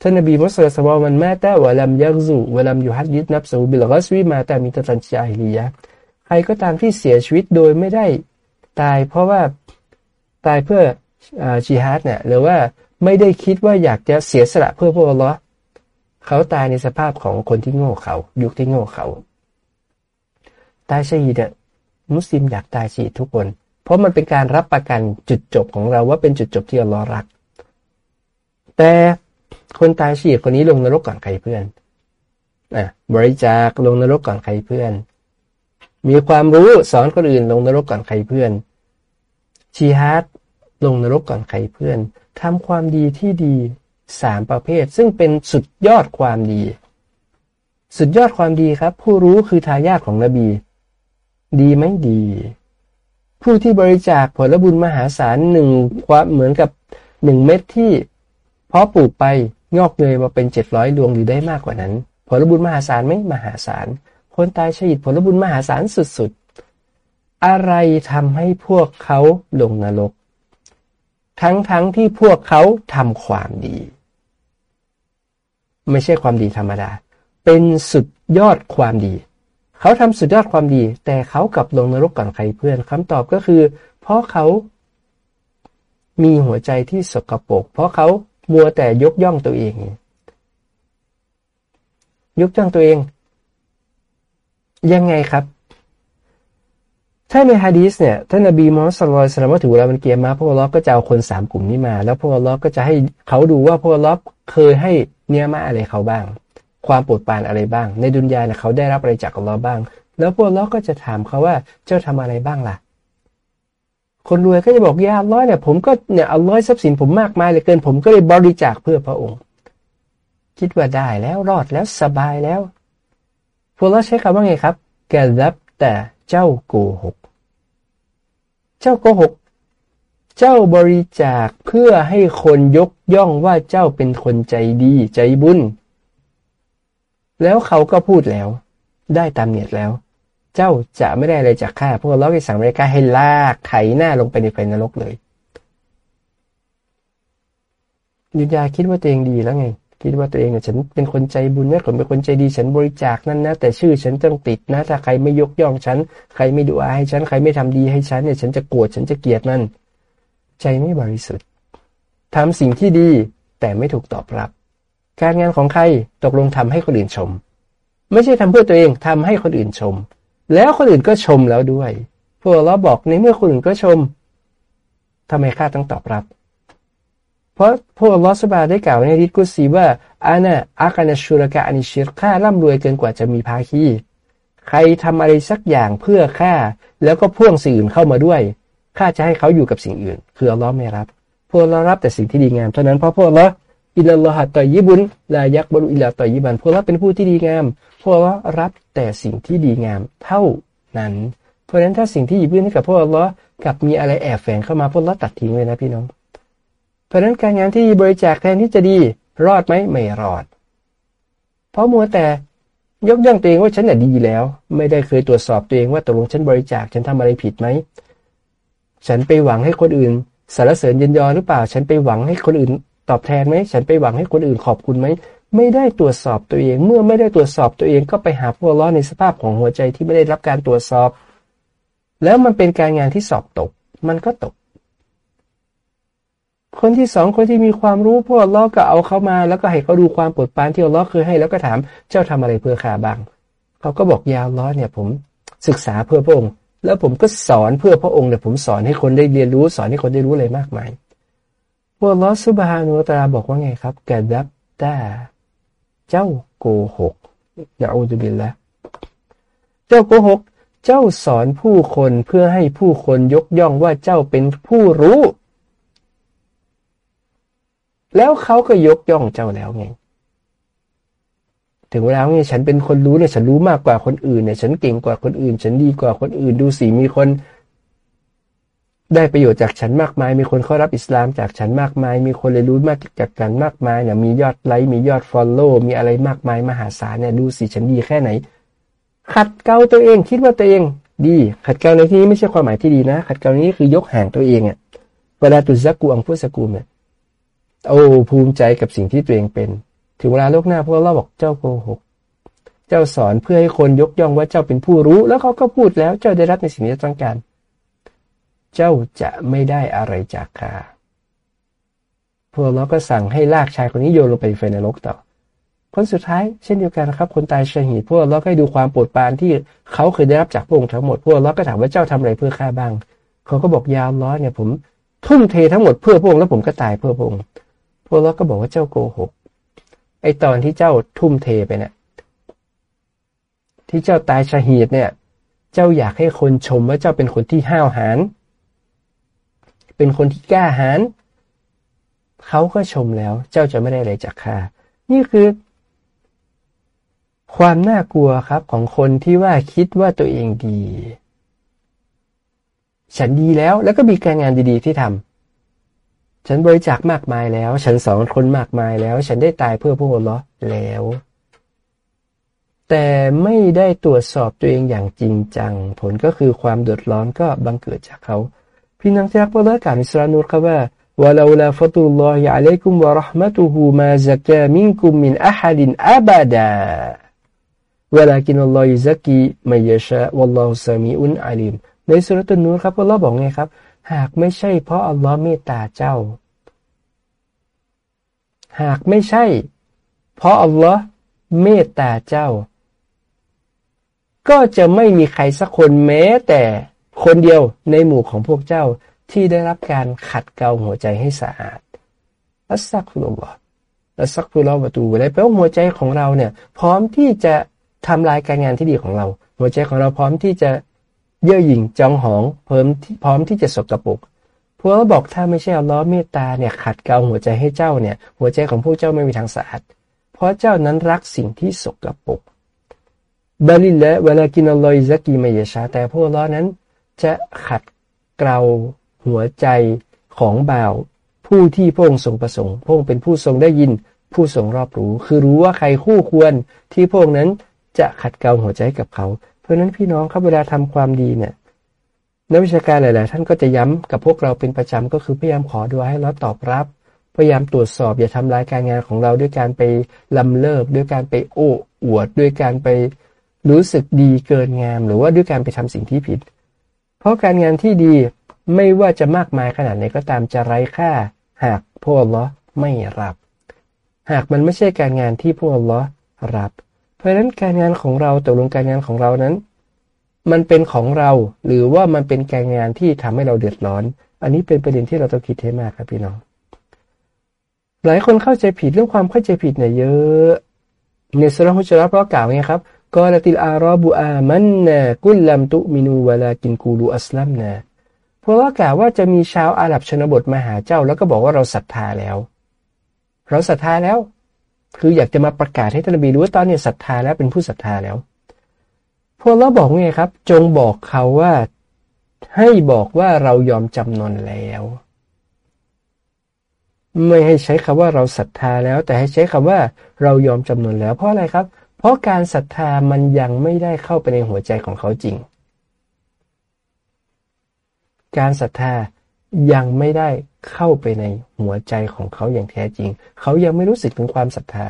ท่านนบีมุสลิมบอกมันแม้แต่วะลัมยักซูวะลัมยูฮัดยิดนับสูบิลกัสวีมาแต่มีตันจาฮิลียะใครก็ตามที่เสียชีวิตโดยไม่ได้ตายเพราะว่าตายเพื่อจิฮัดเนี่ยหรือว่าไม่ได้คิดว่าอยากจะเสียสละเพื่อพวกเราเขาตายในสภาพของคนที่โง่เขา ยุคที่โง่เขา ตายชีดเนี่ยมุสลิมอยากตายชีดทุกคน เพราะมันเป็นการรับประกันจุดจบของเราว่าเป็นจุดจบที่อัลลอฮ์รัก แต่ คนตายชีดคนนี้ลงนรกก่อนใครเพื่อนอะบริจาคลงนรกก่อนใครเพื่อน มีความรู้สอนคนอื่นลงนรกก่อนใครเพื่อน ชีฮาร์ดลงนรกก่อนใครเพื่อนทำความดีที่ดีสามประเภท ซึ่งเป็นสุดยอดความดี สุดยอดความดีครับ ผู้รู้คือทายาทของนบี ดีไหมดี ผู้ที่บริจาคผลบุญมหาศาลหนึ่งความเหมือนกับหนึ่งเม็ดที่เพาะปลูกไป งอกเงยมาเป็นเจ็ดร้อยดวงหรือได้มากกว่านั้น ผลบุญมหาศาลไหมมหาศาลคนตายชหิดผลบุญมหาศาลสุดๆ อะไรทำให้พวกเขาลงนรก ทั้งๆทที่พวกเขาทำความดี ไม่ใช่ความดีธรรมดา เป็นสุดยอดความดี เขาทำสุดยอดความดี แต่เขากลับลงนรกก่อนใครเพื่อนคำตอบก็คือ เพราะเขามีหัวใจที่สกปรกเพราะเขา มัวแต่ยกย่องตัวเอง ยกย่องตัวเอง ยังไงครับ ถ้าในฮะดีสเนี่ยท่านนบีมอสลอยสลามาถือเวลามันเกียร์มาพวกเราก็จะเอาคนสามกลุ่มนี้มา แล้วพวกเราก็จะให้เขาดูว่าพวกเราเคยให้เนื้อมาอะไรเขาบ้าง ความโปรดปรานอะไรบ้าง ในดุนยาเนี่ยเขาได้รับอะไรจากอัลลอฮ์บ้าง แล้วพวกเราก็จะถามเขาว่าเจ้าทำอะไรบ้างล่ะ คนรวยก็จะบอกยาอัลลอฮ์เนี่ยผมก็เนี่ยอัลลอฮ์ทรัพย์สินผมมากมายเหลือเกิน ผมก็เลยบริจาคเพื่อพระองค์ คิดว่าได้แล้วรอดแล้วสบายแล้วพวกเราใช้คำว่าไงครับแกรับแต่เจ้าโกหก เจ้าโกหก เจ้าบริจาคเพื่อให้คนยกย่องว่าเจ้าเป็นคนใจดีใจบุญ แล้วเขาก็พูดแล้ว ได้ตามเนียดแล้ว เจ้าจะไม่ได้อะไรจากข้าพวกเราไปสั่งบริกาให้ลากไถหน้าลงไปในไฟนรกเลยยุยาคิดว่าตัวเองดีแล้วไง คิดว่าตัวเองฉันเป็นคนใจบุญนะผมเป็นคนใจดีฉันบริจาคนั่นนะ แต่ชื่อฉันต้องติดนะ ถ้าใครไม่ยกย่องฉัน ใครไม่ดูอาให้ฉัน ใครไม่ทำดีให้ฉันเนี่ย ฉันจะโกรธฉันจะเกลียดมันใจไม่บริสุทธิ์ทำสิ่งที่ดีแต่ไม่ถูกตอบรับ การงานของใครตกลงทำให้คนอื่นชม ไม่ใช่ทำเพื่อตัวเองทำให้คนอื่นชม แล้วคนอื่นก็ชมแล้วด้วยพวกเราบอกในเมื่อคนอื่นก็ชมทำไมข้าต้องตอบรับ เพราะพวกลอสบาได้กล่าวในริกุสีว่าอานะอาการชูรกะอานิชิรข้าร่ำรวยเกินกว่าจะมีภาคีใครทำอะไรสักอย่างเพื่อข้าแล้วก็พ่วงสิ่งอื่นเข้ามาด้วยข้าจะให้เขาอยู่กับสิ่งอื่น คืออัลลอฮ์ไม่รับ พวกเรารับแต่สิ่งที่ดีงามเท่านั้นเพราะพวกเรา อิลลอฮะตอยิบุนลายักบรุอิลาตอยิบันพวกเราเป็นผู้ที่ดีงามพวกเรารับแต่สิ่งที่ดีงามเท่านั้น เพราะฉะนั้นถ้าสิ่งที่หยิบยื่นให้กับพวกเรากับมีอะไรแอบแฝงเข้ามาพวกเราตัดทิ้งเลยนะพี่น้อง เพราะฉะนั้นการงานที่บริจาคแทนที่จะดีรอดไหมไม่รอด เพราะมัวแต่ยกย่องตัวเองว่าฉันน่ะดีแล้ว ไม่ได้เคยตรวจสอบตัวเองว่าตกลงฉันบริจาคฉันทำอะไรผิดไหมฉันไปหวังให้คนอื่นสรรเสริญยินยอหรือเปล่า ฉันไปหวังให้คนอื่น ตอบแทนไหมฉันไปหวังให้คนอื่นขอบคุณไหมไม่ได้ตรวจสอบตัวเอง เมื่อไม่ได้ตรวจสอบตัวเองก็ไปหาพวกล้อในสภาพของหัวใจที่ไม่ได้รับการตรวจสอบ แล้วมันเป็นการงานที่สอบตก มันก็ตก คนที่สองคนที่มีความรู้พวกลลอก็เอาเขามา แล้วก็ให้เขาดูความปวดปานที่ลลอเคยให้ แล้วก็ถามเจ้าทำอะไรเพื่อข้าบางเขาก็บอกยาอัลลอเนี่ย ผมศึกษาเพื่อพระองค์ แล้วผมก็สอนเพื่อพระองค์เนี่ยผมสอนให้คนได้เรียนรู้ สอนให้คนได้รู้อะไรมากมาย พวกอัลลอฮ์ซุบฮานุตาบอกว่าไงครับกะดับตาเจ้าโกหกอย่าอูดุบิลละเจ้าโกหก เจ้าสอนผู้คนเพื่อให้ผู้คนยกย่องว่าเจ้าเป็นผู้รู้ แล้วเขาก็ยกย่องเจ้าแล้วไงถึงเวลาเนี่ยฉันเป็นคนรู้เนี่ยฉันรู้มากกว่าคนอื่นเนี่ย ฉันเก่งกว่าคนอื่น ฉันดีกว่าคนอื่น ดูสิมีคน ได้ประโยชน์จากฉันมากมาย มีคนเข้ารับอิสลามจากฉันมากมาย มีคนเรียนรู้มากจากกันมากมายเนี่ยมียอดไลค์ มียอดฟอลโล่ มีอะไรมากมายมหาศาลเนี่ยดูสิฉันดีแค่ไหน ขัดเกลาตัวเองคิดว่าตัวเองดี ขัดเกลาในที่นี้ไม่ใช่ความหมายที่ดีนะ ขัดเกลานี้คือยกห่างตัวเองอะเวลาตุซักกูอังพุสกูเนี่ยโอ้ภูมิใจกับสิ่งที่ตัวเองเป็น ถึงเวลาโลกหน้าพวกเราบอกเจ้าโกหก เจ้าสอนเพื่อให้คนยกย่องว่าเจ้าเป็นผู้รู้ แล้วเขาก็พูดแล้วเจ้าได้รับในสิ่งที่ต้องการ เจ้าจะไม่ได้อะไรจากข้าพวกเราก็สั่งให้ลากชายคนนี้โยนลงไปไฟนรกต่อคนสุดท้ายเช่นเดียวกันครับ คนตายชหีดพวกเราก็ให้ดูความปรดปานที่เขาเคยได้รับจากพระองค์ทั้งหมด พวกเราก็ถามว่าเจ้าทำอะไรเพื่อข้าบ้าง เขาก็บอกยาวล้อเนี่ยผมทุ่มเททั้งหมดเพื่อพระองค์แล้วผมก็ตายเพื่อพระองค์พวกเราก็บอกว่าเจ้าโกหกไอตอนที่เจ้าทุ่มเทไปเนี่ยที่เจ้าตายชาหีดเนี่ย เจ้าอยากให้คนชมว่าเจ้าเป็นคนที่ห้าวหาญ เป็นคนที่กล้าหาญเขาก็ชมแล้ว เจ้าจะไม่ได้อะไรจากข้านี่คือ ความน่ากลัวครับของคนที่ว่าคิดว่าตัวเองดี ฉันดีแล้วแล้วก็มีการงานดีๆที่ทำฉันบริจาคมากมายแล้ว ฉันสอนคนมากมายแล้ว ฉันได้ตายเพื่อพระองค์แล้ว แต่ไม่ได้ตรวจสอบตัวเองอย่างจริงจัง ผลก็คือความเดือดร้อนก็บังเกิดจากเขา พี่น้องที่รักพระเลิกการอิสรานุรครับว่า ولولا فضل الله عليكم ورحمته ما زكى منكم من أحد أبدا ولكن الله يزكي من يشاء والله سميع عليم ในสุรตุนูรครับพระเล่าบอกไงครับหากไม่ใช่เพราะอัลลอฮ์เมตตาเจ้า หากไม่ใช่ เพราะอัลลอฮ์เมตตาเจ้า ก็จะไม่มีใครสักคนแม้แต่ คนเดียวในหมู่ของพวกเจ้าที่ได้รับการขัดเกลาหัวใจให้สะอาดอัสซักฟุลลอฮ์อัสซักฟุลลอฮ์ประตูอะไรแปลว่าหัวใจของเราเนี่ย พร้อมที่จะทำลายการงานที่ดีของเรา หัวใจของเราพร้อมที่จะเย่อหยิ่งจองหองเพิ่มพร้อมที่จะสกรปรกพวกเราบอกถ้าไม่ใช่อัลลอฮ์เมตตาเนี่ยขัดเกลาหัวใจให้เจ้าเนี่ย หัวใจของพวกเจ้าไม่มีทางสะอาดเพราะเจ้านั้นรักสิ่งที่สกรปรกบาลิละเวลากินอัลลอฮ์ซักีมายชาแต่พวกเรานั้น จะขัดเกลาหัวใจของบ่าว ผู้ที่พระองค์ทรงประสงค์ พระองค์เป็นผู้ทรงได้ยินผู้ทรงรอบรู้ คือรู้ว่าใครคู่ควรที่พระองค์นั้นจะขัดเกลาหัวใจกับเขา เพราะนั้นพี่น้องครับเวลาทำความดีเนี่ยนักวิชาการหลาย ๆ ท่านก็จะย้ำกับพวกเราเป็นประจำก็คือพยายามขอดูให้เราตอบรับ พยายามตรวจสอบอย่าทำลายการงานของเราด้วยการไปลำเลิกด้วยการไปโอ้อวด ด้วยการไปรู้สึกดีเกินงาม หรือว่าด้วยการไปทำสิ่งที่ผิด ราะการงานที่ดีไม่ว่าจะมากมายขนาดไหนก็ตามจะไร้ค่า หากพวกล้อไม่รับ หากมันไม่ใช่การงานที่พวกล้อรับ เพราะฉะนั้นการงานของเราตกลงการงานของเรานั้น มันเป็นของเราหรือว่ามันเป็นการงานที่ทำให้เราเดือดร้อน อันนี้เป็นประเด็นที่เราต้องคิดให้มากครับพี่น้อง หลายคนเข้าใจผิดเรื่องความเข้าใจผิดเนี่ยเยอะในสุรฮุจรัเพราะกล่าวไงครับ กอลติลอารอบูอามันนะกุลลัมตุมินูเวลากินกูลูอัสลัมนะเพราะว่ากล่าวว่าจะมีชาวอาหรับชนบทมาหาเจ้า แล้วก็บอกว่าเราศรัทธาแล้ว เราศรัทธาแล้ว คืออยากจะมาประกาศให้ท่านนบีรู้ว่าตอนนี้ศรัทธาแล้วเป็นผู้ศรัทธาแล้วพวกเราบอกไงครับ จงบอกเขาว่าให้บอกว่าเรายอมจำนนแล้ว ไม่ให้ใช้คำว่าเราศรัทธาแล้ว แต่ให้ใช้คำว่าเรายอมจำนนแล้ว เพราะอะไรครับ เพราะการศรัทธามันยังไม่ได้เข้าไปในหัวใจของเขาจริง การศรัทธายังไม่ได้เข้าไปในหัวใจของเขาอย่างแท้จริง เขายังไม่รู้สึกถึงความศรัทธา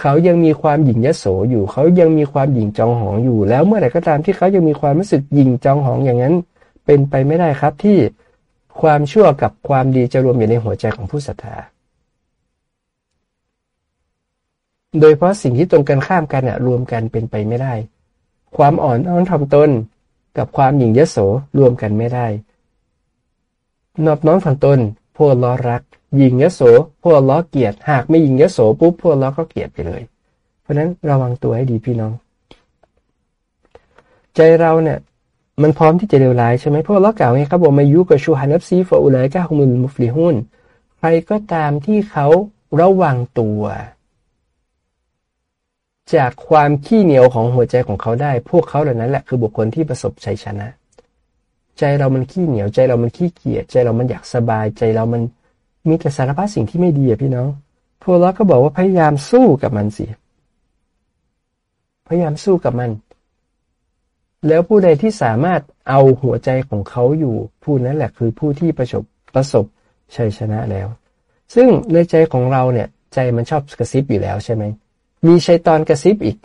เขายังมีความหยิ่งยโสอยู่ เขายังมีความหยิ่งจองหองอยู่ แล้วเมื่อไหร่ก็ตามที่เขายังมีความรู้สึกหยิ่งจองหองอย่างนั้น เป็นไปไม่ได้ครับที่ความชั่วกับความดีจะรวมอยู่ในหัวใจของผู้ศรัทธา โดยเพราะสิ่งที่ตรงกันข้ามกันอะรวมกันเป็นไปไม่ได้ ความอ่อนอ้อนถ่อมตนกับความหยิ่งยโสรวมกันไม่ได้ นอบน้อมถ่อมตนพวกล้อรักยิ่งยโสพวกล้อเกียรติหากไม่ยิ่งยโสปุ๊บพวกล้อก็เกียรติไปเลย เพราะนั้นระวังตัวให้ดีพี่น้อง ใจเราเนี่ยมันพร้อมที่จะเลวร้ายใช่ไหมพวกล้อกล่าวไงครับบอกมายุกับชูฮานับซีฟออุไลกาฮุมุลมุฟลิฮุนใครก็ตามที่เขาระวังตัว จากความขี้เหนียวของหัวใจของเขาได้ พวกเขาเหล่านั้นแหละคือบุคคลที่ประสบชัยชนะ ใจเรามันขี้เหนียวใจเรามันขี้เกียจใจเรามันอยากสบายใจเรามันมีแต่สารพัดสิ่งที่ไม่ดีอะพี่น้องพวกเราก็บอกว่าพยายามสู้กับมันสิพยายามสู้กับมัน แล้วผู้ใดที่สามารถเอาหัวใจของเขาอยู่ ผู้นั้นแหละคือผู้ที่ประสบประสบชัยชนะแล้ว ซึ่งในใจของเราเนี่ย ใจมันชอบกระซิบอยู่แล้วใช่ไหม มีชัยตอนกระซิบอีก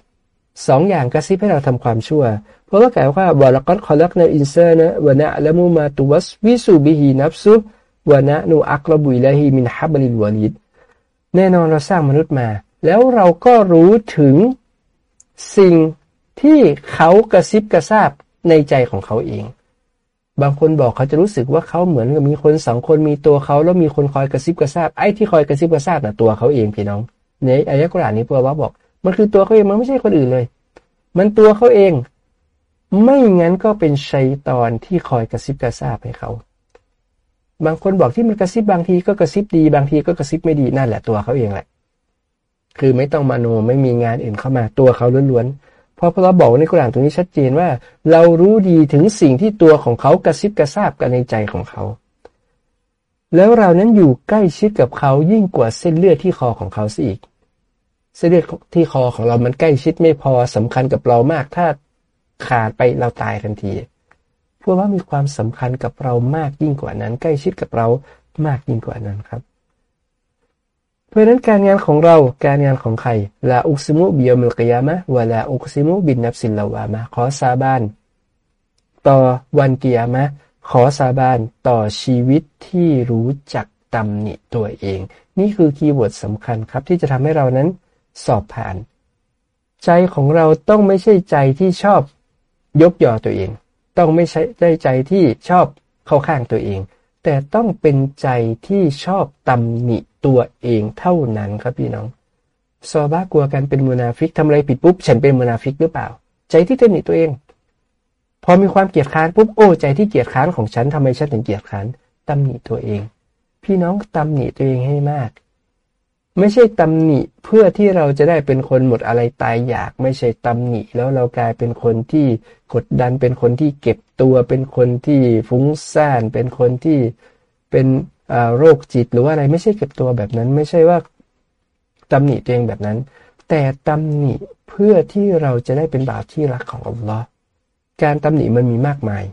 สองอย่างกระซิบให้เราทำความชั่ว เพราะว่า ولقد خلقنا الإنسان ونعلم ما توسوس به نفسه ونحن أقرب إليه من حبل الوريد แน่นอนเราสร้างมนุษย์มา แล้วเราก็รู้ถึงสิ่งที่เขากระซิบกระซาบในใจของเขาเอง บางคนบอกเขาจะรู้สึกว่าเขาเหมือนกับมีคนสองคนมีตัวเขาแล้วมีคนคอยกระซิบกระซาบไอ้ที่คอยกระซิบกระซาบน่ะตัวเขาเองพี่น้อง ในอายะกุรานี้พวกเราบอก มันคือตัวเขาเองมันไม่ใช่คนอื่นเลย มันตัวเขาเอง ไม่งั้นก็เป็นชัยตอนที่คอยกระซิบกระซาบให้เขา บางคนบอกที่มันกระซิบบางทีก็กระซิบดี บางทีก็กระซิบไม่ดีนั่นแหละตัวเขาเองแหละ คือไม่ต้องมาโนไม่มีงานอื่นเข้ามาตัวเขาล้วนๆเพราะพระเราบอกในกุรานตรงนี้ชัดเจนว่า เรารู้ดีถึงสิ่งที่ตัวของเขากระซิบกระซาบกันในใจของเขาแล้วเรานั้นอยู่ใกล้ชิดกับเขายิ่งกว่าเส้นเลือดที่คอของเขาสิอีก เส้นเลือดที่คอของเรามันใกล้ชิดไม่พอสำคัญกับเรามาก ถ้าขาดไปเราตายทันทีพวกว่ามีความสำคัญกับเรามากยิ่งกว่านั้น ใกล้ชิดกับเรามากยิ่งกว่านั้นครับ เพราะนั้นการงานของเราการงานของใครلا أقسم بيوم القيامة ولا أقسم بالنفس اللوامة ขอสาบานต่อวันกิยามะขอสาบานต่อชีวิตที่รู้จักตำหนิตัวเอง นี่คือ keyword สำคัญครับที่จะทำให้เรานั้น สอบผ่าน ใจของเราต้องไม่ใช่ใจที่ชอบยกยอตัวเอง ต้องไม่ใช่ใจที่ชอบเข้าข้างตัวเอง แต่ต้องเป็นใจที่ชอบตำหนิตัวเองเท่านั้นครับพี่น้องซอบ้ากลัวกันเป็นมุนาฟิกทำอะไรผิดปุ๊บฉันเป็นมุนาฟิกหรือเปล่า ใจที่ตำหนิตัวเอง พอมีความเกียดค้านปุ๊บโอ้ใจที่เกียดค้านของฉันทำไมฉันถึงเกียดค้านตำหนิตัวเอง พี่น้องตำหนิตัวเองให้มาก ไม่ใช่ตำหนิเพื่อที่เราจะได้เป็นคนหมดอะไรตายอยาก ไม่ใช่ตำหนิ แล้วเรากลายเป็นคนที่กดดันเป็นคนที่เก็บตัว เป็นคนที่ฟุ้งซ่าน เป็นคนที่เป็นโรคจิตหรือว่าอะไรไม่ใช่เก็บตัวแบบนั้น ไม่ใช่ว่าตำหนิตัวเองแบบนั้น แต่ตำหนิเพื่อที่เราจะได้เป็นบ่าวที่รักของอัลลอฮ์การตำหนิมันมีมากมาย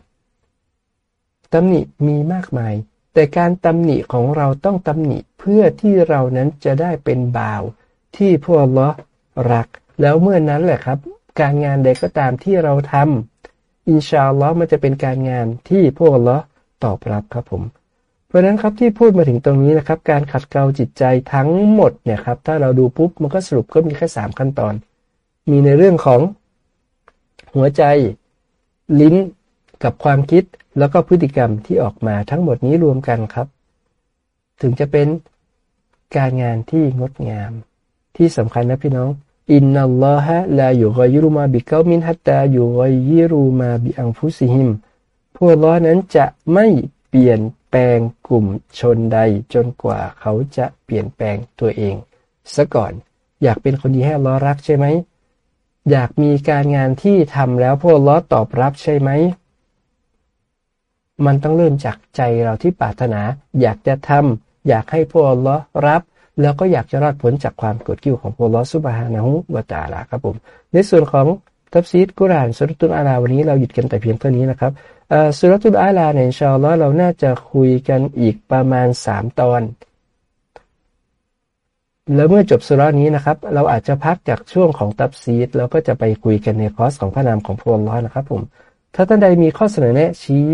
ตำหนิมีมากมาย แต่การตำหนิของเราต้องตำหนิเพื่อที่เรานั้นจะได้เป็นบ่าว ที่พวกลอรัก แล้วเมื่อนั้นแหละครับ การงานใดก็ตามที่เราทำอินชาอัลลอฮ์มันจะเป็นการงานที่พวกลอตอบรับครับผม เพราะนั้นครับที่พูดมาถึงตรงนี้นะครับ การขัดเกลาจิตใจทั้งหมดเนี่ยครับ ถ้าเราดูปุ๊บมันก็สรุปก็มีแค่สามขั้นตอน มีในเรื่องของหัวใจ ลิ้น กับความคิดแล้วก็พฤติกรรมที่ออกมาทั้งหมดนี้รวมกันครับ ถึงจะเป็นการงานที่งดงาม ที่สำคัญนะพี่น้องอินนัลลอฮะลาอยู่กอยิรุมาบิเกามินฮัตตาอยู่กอยิรุมาบิอังฟุซิฮิมพวกล้อนั้นจะไม่เปลี่ยนแปลงกลุ่มชนใดจนกว่าเขาจะเปลี่ยนแปลงตัวเองซะก่อน อยากเป็นคนดีให้ล้อรักใช่ไหม อยากมีการงานที่ทำแล้วพวกล้อตอบรับใช่ไหม มันต้องเริ่มจากใจเราที่ปรารถนา อยากจะทำอยากให้พวกล้อรับ แล้วก็อยากจะรอดพ้นจากความโกรธกริ้วของพวกล้อسبحانه وتعالى ครับผม ในส่วนของตัฟซีรกุรอานสุรตุลอาลาวันนี้เราหยุดกันแต่เพียงเท่านี้นะครับสุรตุลอาลาในإن شاء الله เราน่าจะคุยกันอีกประมาณ 3 ตอน แล้วเมื่อจบสุรานี้นะครับ เราอาจจะพักจากช่วงของตัฟซีรแล้วก็จะไปคุยกันในคอร์สของพระนามของพระองค์นะครับผมถ้าท่านใดมีข้อเสนอแนะชี้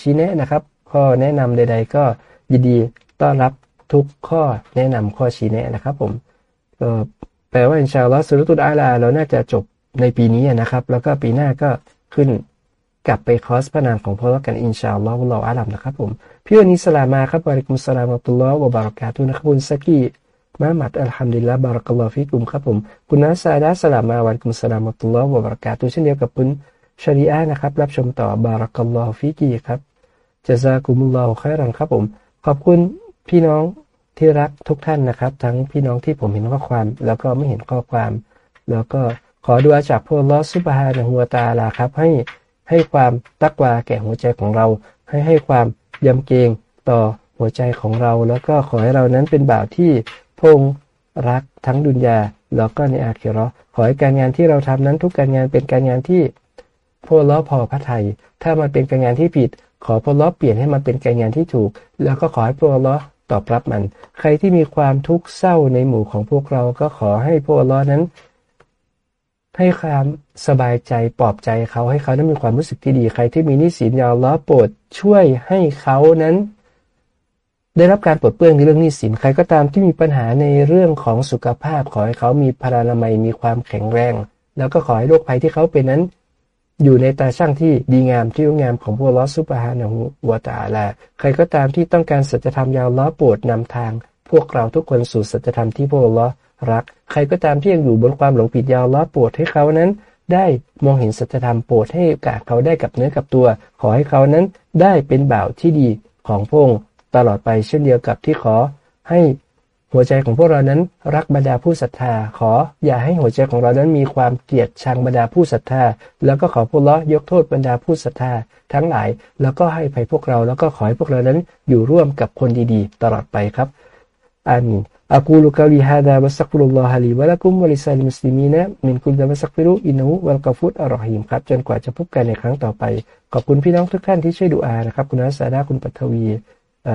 ชี้แนะนะครับ ข้อแนะนำใด ๆ ก็ยินดีต้อนรับทุกข้อแนะนำข้อชี้แนะนะครับ ผมก็แปลว่าอินชาอัลลอฮ์สุรตุดอาลา เราน่าจะจบในปีนี้นะครับ แล้วก็ปีหน้าก็ขึ้นกลับไปคอสพระนามของพระองค์กันอินชาอัลลอฮ์เราอาลัมนะครับผมพี่วันนี้สลามาครับวะริกุมสลามอัตุลลอฮ์วะบารักาตุนะครับคุณสกีมามัดอัลฮัมดุลิลละบารักัลลอฮฟิกุมครับผม คุณนัสซาดาสลามมาวันกุมสลามัตุลลอฮ์วะบารักาตุเช่นเดียวกับคุณ ชารีอานะครับ รับชมต่อบารักัลลอฮฟิกีครับจะซากุมุลลอฮ์ค่อยรันครับผม ขอบคุณพี่น้องที่รักทุกท่านนะครับ ทั้งพี่น้องที่ผมเห็นข้อความ แล้วก็ไม่เห็นข้อความ แล้วก็ขอดูอาจากพวกลอสุบฮานะฮัวตาลาครับ ให้ให้ความตักวาแก่หัวใจของเรา ให้ให้ความยำเกรงต่อหัวใจของเรา แล้วก็ขอให้เรานั้นเป็นบ่าวที่พงรักทั้งดุนยาแล้วก็ในอาคิรอขอให้การงานที่เราทำนั้นทุกการงานเป็นการงานที่ พวล้อพอพระไทย ถ้ามันเป็นการงานที่ผิด ขอพวล้อเปลี่ยนให้มันเป็นการงานที่ถูก แล้วก็ขอให้พวล้อตอบรับมัน ใครที่มีความทุกข์เศร้าในหมู่ของพวกเราก็ขอให้พวล้อนั้น ให้ความสบายใจปลอบใจเขาให้เขานั้นมีความรู้สึกที่ดี ใครที่มีนิสินยาวล้อโปรดช่วยให้เขานั้นได้รับการปลดเปลื้องในเรื่องนี้สินใครก็ตามที่มีปัญหาในเรื่องของสุขภาพ ขอให้เขามีพลานามัยมีความแข็งแรง แล้วก็ขอให้โรคภัยที่เขาเป็นนั้น อยู่ในตาช่างที่ดีงามที่งามของพวกลอสุปฮานะฮูวาตาลา ใครก็ตามที่ต้องการสัจธรรมยาวล้อโปรดนำทาง พวกเราทุกคนสู่สัจธรรมที่พวกล้อรัก ใครก็ตามที่ยังอยู่บนความหลงผิดยาวล้อโปรดให้เขานั้น ได้มองเห็นสัจธรรมโปรดให้กาเขาได้กับเนื้อกับตัว ขอให้เขานั้นได้เป็นบ่าวที่ดีของพงค์ตลอดไปเช่นเดียวกับที่ขอให้ หัวใจของพวกเรานั้นรักบรรดาผู้ศรัทธา ขออย่าให้หัวใจของเรานั้นมีความเกลียดชังบรรดาผู้ศรัทธา แล้วก็ขอพวกเรายกโทษบรรดาผู้ศรัทธา ทั้งหลาย แล้วก็ให้ภัยพวกเรา แล้วก็ขอให้พวกเรานั้นอยู่ร่วมกับคนดีๆ ตลอดไปครับอามีนอักูลุกาลิฮะดาบัสักุลลอฮะลีวะลักุมวะลิซัลิมุสลิมีนะมินคุลดะบัสักฟิรุอินูวัลกฟุตอรอฮีมครับจนกว่าจะพบกันในครั้งต่อไป ขอบคุณพี่น้องทุกท่านที่ช่วยดูอานะครับ คุณนัสซาดาคุณปัทวี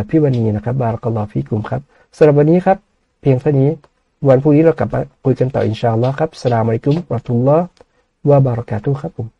พี่วันีนะครับ บารักลอฟิกุมครับ สำหรับวันนี้ครับ เพียงเท่านี้ วันพรุ่งนี้เรากลับมาคุยกันต่ออินชาอัลลอฮ์ครับสลามอะลัยกุมรอตุลลอฮ์วะบารักาตุครับผม